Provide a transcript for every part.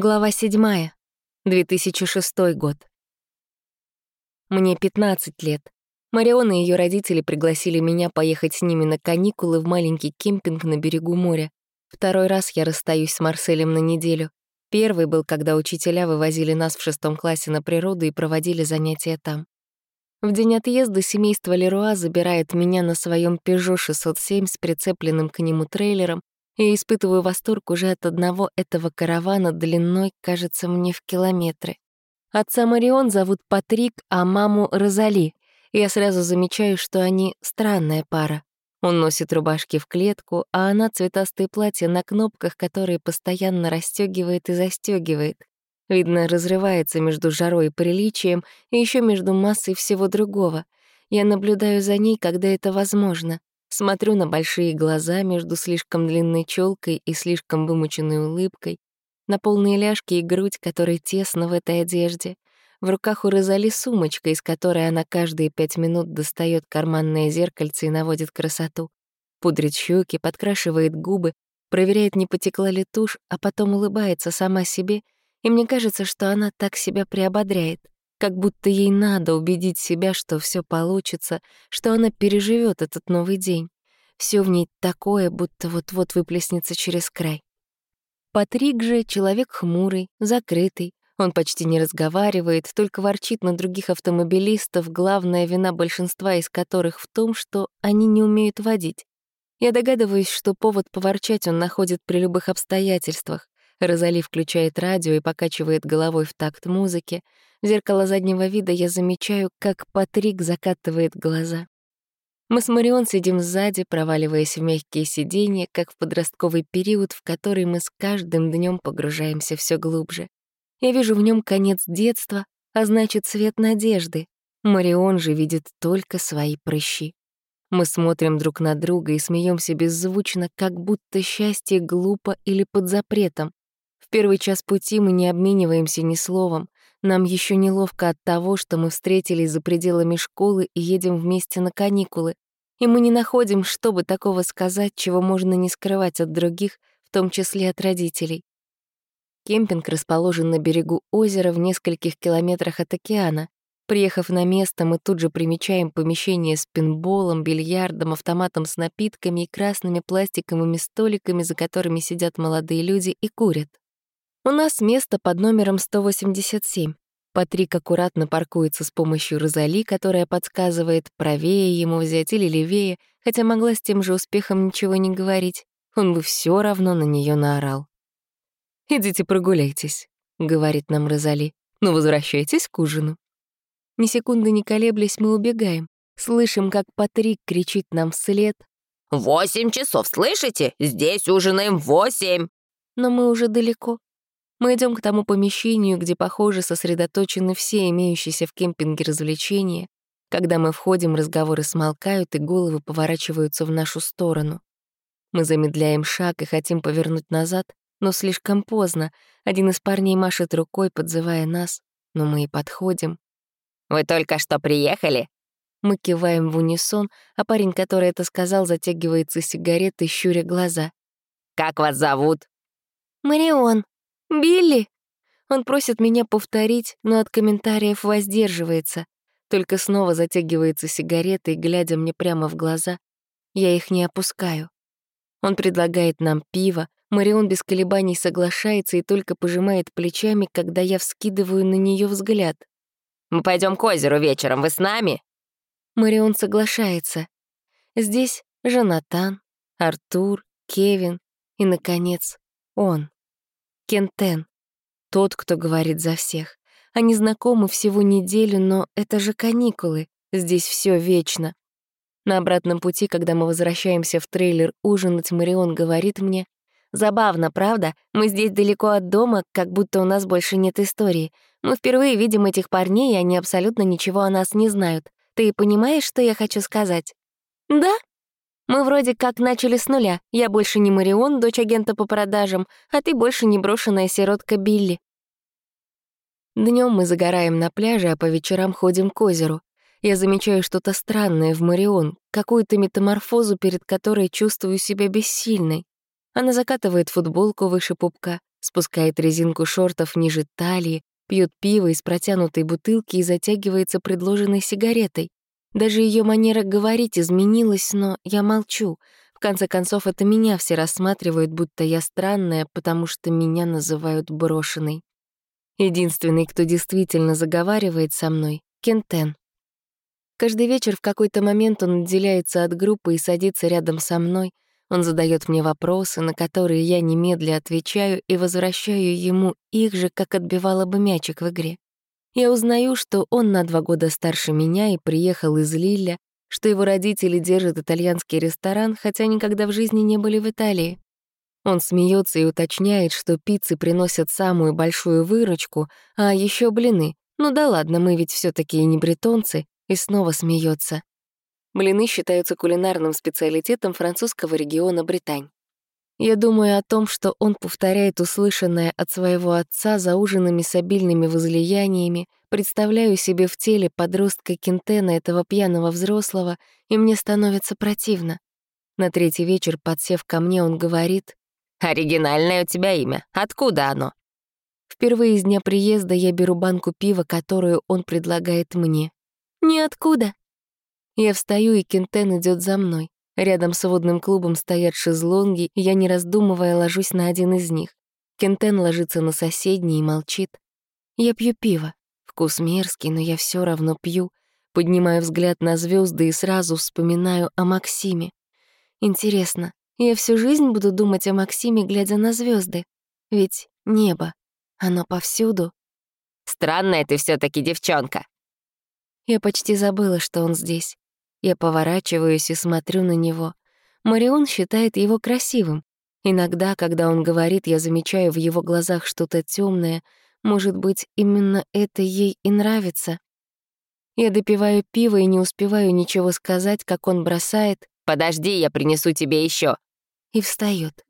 Глава 7. 2006 год. Мне 15 лет. Марион и ее родители пригласили меня поехать с ними на каникулы в маленький кемпинг на берегу моря. Второй раз я расстаюсь с Марселем на неделю. Первый был, когда учителя вывозили нас в шестом классе на природу и проводили занятия там. В день отъезда семейство Леруа забирает меня на своем Peugeot 607 с прицепленным к нему трейлером и испытываю восторг уже от одного этого каравана длиной, кажется мне, в километры. Отца Марион зовут Патрик, а маму — Розали. Я сразу замечаю, что они странная пара. Он носит рубашки в клетку, а она цветастые платья на кнопках, которые постоянно расстёгивает и застёгивает. Видно, разрывается между жарой и приличием, и еще между массой всего другого. Я наблюдаю за ней, когда это возможно. Смотрю на большие глаза между слишком длинной челкой и слишком вымученной улыбкой, на полные ляжки и грудь, которые тесно в этой одежде. В руках у Розали сумочка, из которой она каждые пять минут достает карманное зеркальце и наводит красоту. Пудрит щеки, подкрашивает губы, проверяет, не потекла ли тушь, а потом улыбается сама себе, и мне кажется, что она так себя приободряет как будто ей надо убедить себя, что все получится, что она переживет этот новый день. Все в ней такое, будто вот-вот выплеснется через край. Патрик же человек хмурый, закрытый. Он почти не разговаривает, только ворчит на других автомобилистов, главная вина большинства из которых в том, что они не умеют водить. Я догадываюсь, что повод поворчать он находит при любых обстоятельствах. Розали включает радио и покачивает головой в такт музыки. В зеркало заднего вида я замечаю, как Патрик закатывает глаза. Мы с Марион сидим сзади, проваливаясь в мягкие сиденья, как в подростковый период, в который мы с каждым днем погружаемся все глубже. Я вижу в нем конец детства, а значит, свет надежды. Марион же видит только свои прыщи. Мы смотрим друг на друга и смеемся беззвучно, как будто счастье глупо или под запретом. Первый час пути мы не обмениваемся ни словом. Нам еще неловко от того, что мы встретились за пределами школы и едем вместе на каникулы. И мы не находим, чтобы такого сказать, чего можно не скрывать от других, в том числе от родителей. Кемпинг расположен на берегу озера в нескольких километрах от океана. Приехав на место, мы тут же примечаем помещение с пинболом, бильярдом, автоматом с напитками и красными пластиковыми столиками, за которыми сидят молодые люди и курят. У нас место под номером 187. Патрик аккуратно паркуется с помощью Розали, которая подсказывает, правее ему взять или левее, хотя могла с тем же успехом ничего не говорить. Он бы все равно на нее наорал. «Идите прогуляйтесь», — говорит нам Розали. «Но возвращайтесь к ужину». Ни секунды не колеблясь, мы убегаем. Слышим, как Патрик кричит нам вслед. «Восемь часов, слышите? Здесь ужинаем восемь!» Но мы уже далеко. Мы идем к тому помещению, где, похоже, сосредоточены все имеющиеся в кемпинге развлечения. Когда мы входим, разговоры смолкают, и головы поворачиваются в нашу сторону. Мы замедляем шаг и хотим повернуть назад, но слишком поздно. Один из парней машет рукой, подзывая нас, но мы и подходим. «Вы только что приехали?» Мы киваем в унисон, а парень, который это сказал, затягивается сигаретой, щуря глаза. «Как вас зовут?» «Марион», «Билли!» Он просит меня повторить, но от комментариев воздерживается. Только снова затягивается сигаретой, глядя мне прямо в глаза. Я их не опускаю. Он предлагает нам пиво, Марион без колебаний соглашается и только пожимает плечами, когда я вскидываю на нее взгляд. «Мы пойдем к озеру вечером, вы с нами?» Марион соглашается. Здесь Жанатан, Артур, Кевин и, наконец, он. Кентен. Тот, кто говорит за всех. Они знакомы всего неделю, но это же каникулы. Здесь все вечно. На обратном пути, когда мы возвращаемся в трейлер ужинать, Марион говорит мне, «Забавно, правда? Мы здесь далеко от дома, как будто у нас больше нет истории. Мы впервые видим этих парней, и они абсолютно ничего о нас не знают. Ты понимаешь, что я хочу сказать?» «Да», мы вроде как начали с нуля. Я больше не Марион, дочь агента по продажам, а ты больше не брошенная сиротка Билли. Днем мы загораем на пляже, а по вечерам ходим к озеру. Я замечаю что-то странное в Марион, какую-то метаморфозу, перед которой чувствую себя бессильной. Она закатывает футболку выше пупка, спускает резинку шортов ниже талии, пьет пиво из протянутой бутылки и затягивается предложенной сигаретой. Даже ее манера говорить изменилась, но я молчу. В конце концов, это меня все рассматривают, будто я странная, потому что меня называют брошенной. Единственный, кто действительно заговаривает со мной — Кентен. Каждый вечер в какой-то момент он отделяется от группы и садится рядом со мной. Он задает мне вопросы, на которые я немедля отвечаю и возвращаю ему их же, как отбивала бы мячик в игре. Я узнаю, что он на два года старше меня и приехал из Лилля, что его родители держат итальянский ресторан, хотя никогда в жизни не были в Италии. Он смеется и уточняет, что пиццы приносят самую большую выручку, а еще блины. Ну да ладно, мы ведь все таки не бретонцы, и снова смеется. Блины считаются кулинарным специалитетом французского региона Британь. Я думаю о том, что он повторяет услышанное от своего отца за ужинами с обильными возлияниями, представляю себе в теле подростка Кентена, этого пьяного взрослого, и мне становится противно. На третий вечер, подсев ко мне, он говорит, «Оригинальное у тебя имя. Откуда оно?» Впервые с дня приезда я беру банку пива, которую он предлагает мне. «Ниоткуда». Я встаю, и Кентен идет за мной. Рядом с водным клубом стоят шезлонги, и я, не раздумывая, ложусь на один из них. Кентен ложится на соседний и молчит. Я пью пиво. Вкус мерзкий, но я все равно пью. Поднимаю взгляд на звезды и сразу вспоминаю о Максиме. Интересно, я всю жизнь буду думать о Максиме, глядя на звезды. Ведь небо, оно повсюду. Странная ты все таки девчонка. Я почти забыла, что он здесь. Я поворачиваюсь и смотрю на него. Марион считает его красивым. Иногда, когда он говорит, я замечаю в его глазах что-то темное. Может быть, именно это ей и нравится. Я допиваю пиво и не успеваю ничего сказать, как он бросает «Подожди, я принесу тебе еще и встает.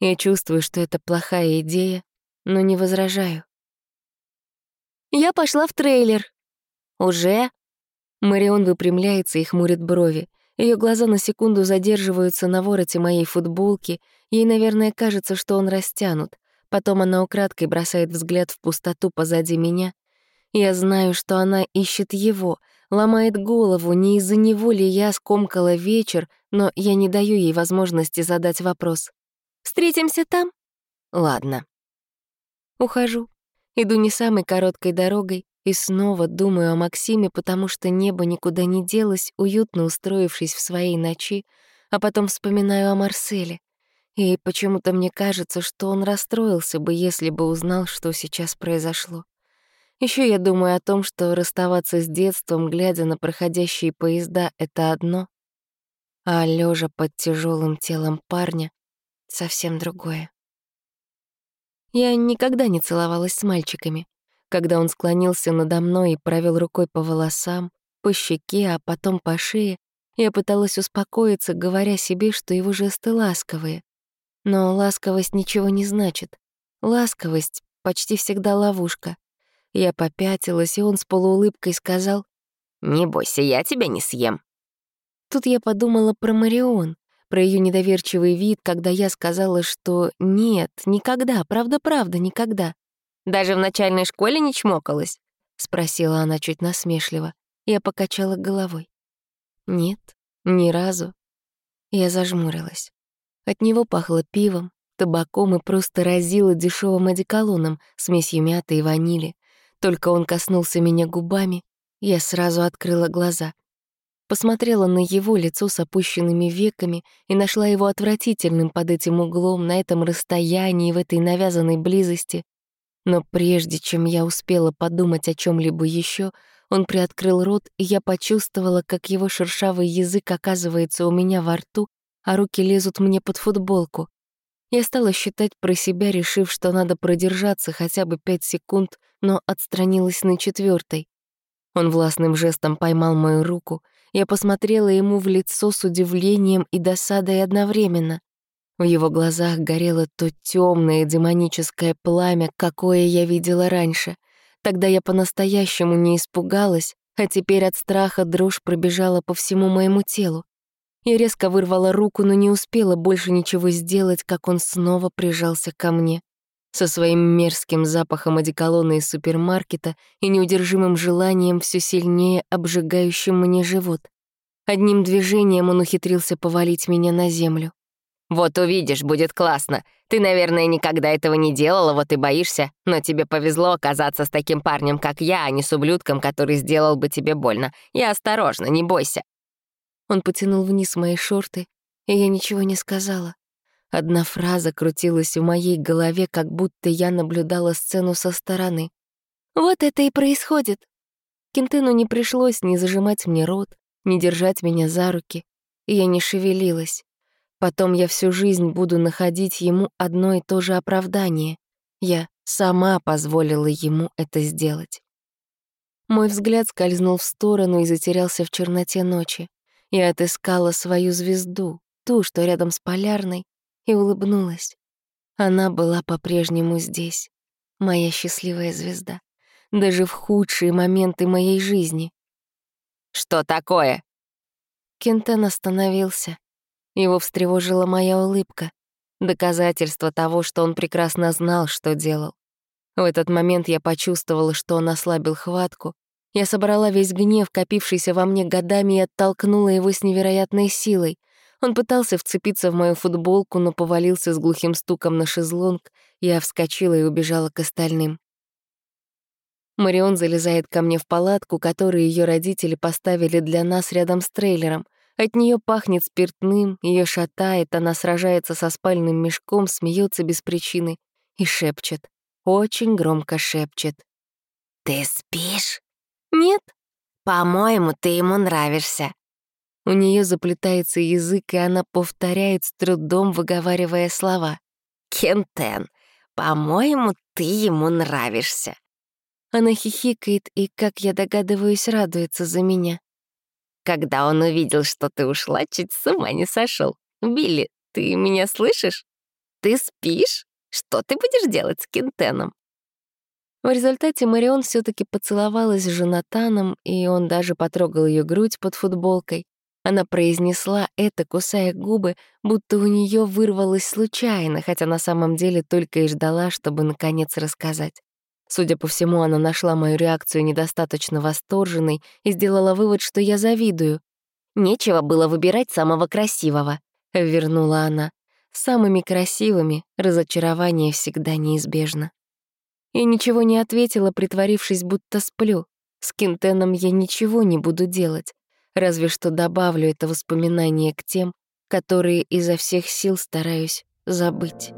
Я чувствую, что это плохая идея, но не возражаю. «Я пошла в трейлер». «Уже?» Марион выпрямляется и хмурит брови. Ее глаза на секунду задерживаются на вороте моей футболки. Ей, наверное, кажется, что он растянут. Потом она украдкой бросает взгляд в пустоту позади меня. Я знаю, что она ищет его — ломает голову, не из-за него ли я скомкала вечер, но я не даю ей возможности задать вопрос. «Встретимся там?» «Ладно». Ухожу. Иду не самой короткой дорогой и снова думаю о Максиме, потому что небо никуда не делось, уютно устроившись в своей ночи, а потом вспоминаю о Марселе. И почему-то мне кажется, что он расстроился бы, если бы узнал, что сейчас произошло. Еще я думаю о том, что расставаться с детством, глядя на проходящие поезда, — это одно, а лежа под тяжелым телом парня — совсем другое. Я никогда не целовалась с мальчиками. Когда он склонился надо мной и провел рукой по волосам, по щеке, а потом по шее, я пыталась успокоиться, говоря себе, что его жесты ласковые. Но ласковость ничего не значит. Ласковость — почти всегда ловушка. Я попятилась, и он с полуулыбкой сказал, «Не бойся, я тебя не съем». Тут я подумала про Марион, про ее недоверчивый вид, когда я сказала, что нет, никогда, правда-правда, никогда. «Даже в начальной школе не чмокалась?» — спросила она чуть насмешливо. Я покачала головой. «Нет, ни разу». Я зажмурилась. От него пахло пивом, табаком и просто разило дешевым одеколоном, смесью мяты и ванили. Только он коснулся меня губами, я сразу открыла глаза. Посмотрела на его лицо с опущенными веками и нашла его отвратительным под этим углом, на этом расстоянии, в этой навязанной близости. Но прежде чем я успела подумать о чем либо еще, он приоткрыл рот, и я почувствовала, как его шершавый язык оказывается у меня во рту, а руки лезут мне под футболку. Я стала считать про себя, решив, что надо продержаться хотя бы пять секунд, но отстранилась на четвертой. Он властным жестом поймал мою руку. Я посмотрела ему в лицо с удивлением и досадой одновременно. В его глазах горело то темное демоническое пламя, какое я видела раньше. Тогда я по-настоящему не испугалась, а теперь от страха дрожь пробежала по всему моему телу. Я резко вырвала руку, но не успела больше ничего сделать, как он снова прижался ко мне. со своим мерзким запахом одеколона из супермаркета и неудержимым желанием все сильнее обжигающим мне живот. Одним движением он ухитрился повалить меня на землю. «Вот увидишь, будет классно. Ты, наверное, никогда этого не делала, вот и боишься. Но тебе повезло оказаться с таким парнем, как я, а не с ублюдком, который сделал бы тебе больно. Я осторожно, не бойся». Он потянул вниз мои шорты, и я ничего не сказала. Одна фраза крутилась в моей голове, как будто я наблюдала сцену со стороны. Вот это и происходит. Кентыну не пришлось ни зажимать мне рот, ни держать меня за руки, я не шевелилась. Потом я всю жизнь буду находить ему одно и то же оправдание. Я сама позволила ему это сделать. Мой взгляд скользнул в сторону и затерялся в черноте ночи. Я отыскала свою звезду, ту, что рядом с полярной, и улыбнулась. Она была по-прежнему здесь, моя счастливая звезда, даже в худшие моменты моей жизни. «Что такое?» Кентен остановился. Его встревожила моя улыбка, доказательство того, что он прекрасно знал, что делал. В этот момент я почувствовала, что он ослабил хватку. Я собрала весь гнев, копившийся во мне годами, и оттолкнула его с невероятной силой — он пытался вцепиться в мою футболку, но повалился с глухим стуком на шезлонг. Я вскочила и убежала к остальным. Марион залезает ко мне в палатку, которую ее родители поставили для нас рядом с трейлером. От нее пахнет спиртным, ее шатает, она сражается со спальным мешком, смеется без причины и шепчет. Очень громко шепчет. «Ты спишь?» «Нет». «По-моему, ты ему нравишься». У нее заплетается язык, и она повторяет с трудом, выговаривая слова. «Кентен, по-моему, ты ему нравишься». Она хихикает и, как я догадываюсь, радуется за меня. Когда он увидел, что ты ушла, чуть с ума не сошел. «Билли, ты меня слышишь? Ты спишь? Что ты будешь делать с Кентеном?» В результате Марион все таки поцеловалась с Jonathan'ом, и он даже потрогал ее грудь под футболкой. Она произнесла это, кусая губы, будто у нее вырвалось случайно, хотя на самом деле только и ждала, чтобы наконец рассказать. Судя по всему, она нашла мою реакцию недостаточно восторженной и сделала вывод, что я завидую. «Нечего было выбирать самого красивого», — вернула она. «Самыми красивыми разочарование всегда неизбежно». Я ничего не ответила, притворившись, будто сплю. С Кентеном я ничего не буду делать разве что добавлю это воспоминание к тем, которые изо всех сил стараюсь забыть.